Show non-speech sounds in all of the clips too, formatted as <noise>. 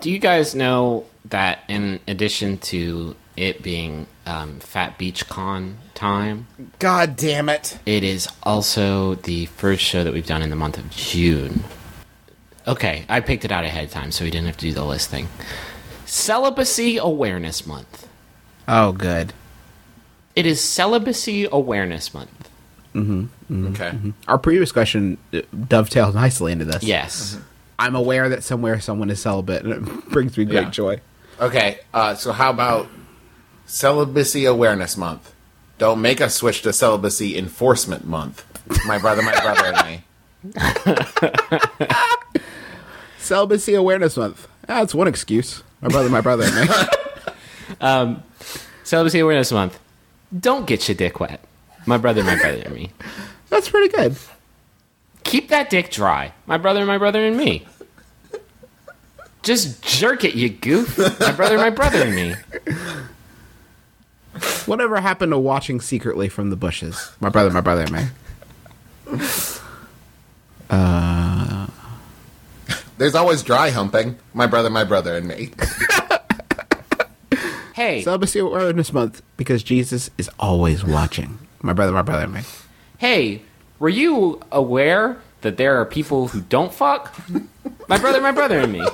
Do you guys know that in addition to it being um, Fat Beach Con time, God damn it. it is also the first show that we've done in the month of June. Okay, I picked it out ahead of time, so we didn't have to do the list thing. Celibacy Awareness Month. Oh, good. It is Celibacy Awareness Month. Okay. Our previous question uh, dovetails nicely into this. Yes. I'm aware that somewhere someone is celibate, and it <laughs> brings me great Yeah. joy. Okay. Uh, so how about Celibacy Awareness Month? Don't make us switch to Celibacy Enforcement Month. My brother, my brother, and me. <laughs> Celibacy Awareness Month. That's one excuse. My brother, my brother, and me. <laughs> Celibacy Awareness Month. Don't get your dick wet. My brother, my brother, and me. That's pretty good. Keep that dick dry. My brother, my brother, and me. Just jerk it, you goof. My brother, my brother, and me. Whatever happened to watching secretly from the bushes? My brother, my brother, and me. Uh. There's always dry humping. My brother, my brother, and me. <laughs> Hey, Celibacy Awareness Month because Jesus is always watching. My brother, my brother, and me. hey, were you aware that there are people who don't fuck? My brother, my brother, and me.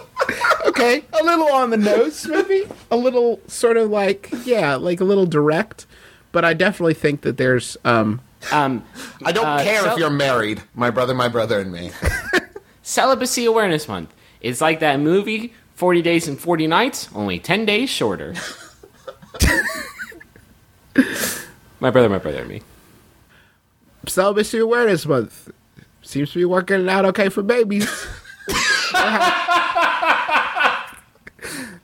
Okay, a little on the nose, maybe. A little sort of like, yeah, like a little direct. But I definitely think that there's um Um, I don't Uh, care cel- if you're married. My brother, my brother, and me. <laughs> Celibacy Awareness Month. It's like that movie, 40 Days and 40 Nights, only 10 days shorter. <laughs> my brother, my brother, and me. Celibacy Awareness Month. Seems to be working out okay for babies. They're hap-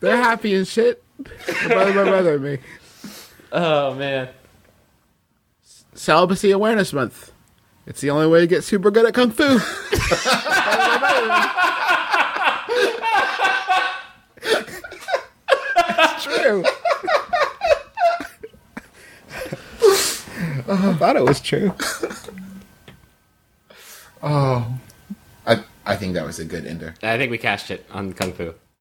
They're happy and shit. My brother, my brother, and me. Oh, man. Celibacy Awareness Month. It's the only way to get super good at kung fu. <laughs> it's true. Uh-huh. I thought it was true. <laughs> oh, I, I think that was a good ender. I think we cashed it on Kung Fu.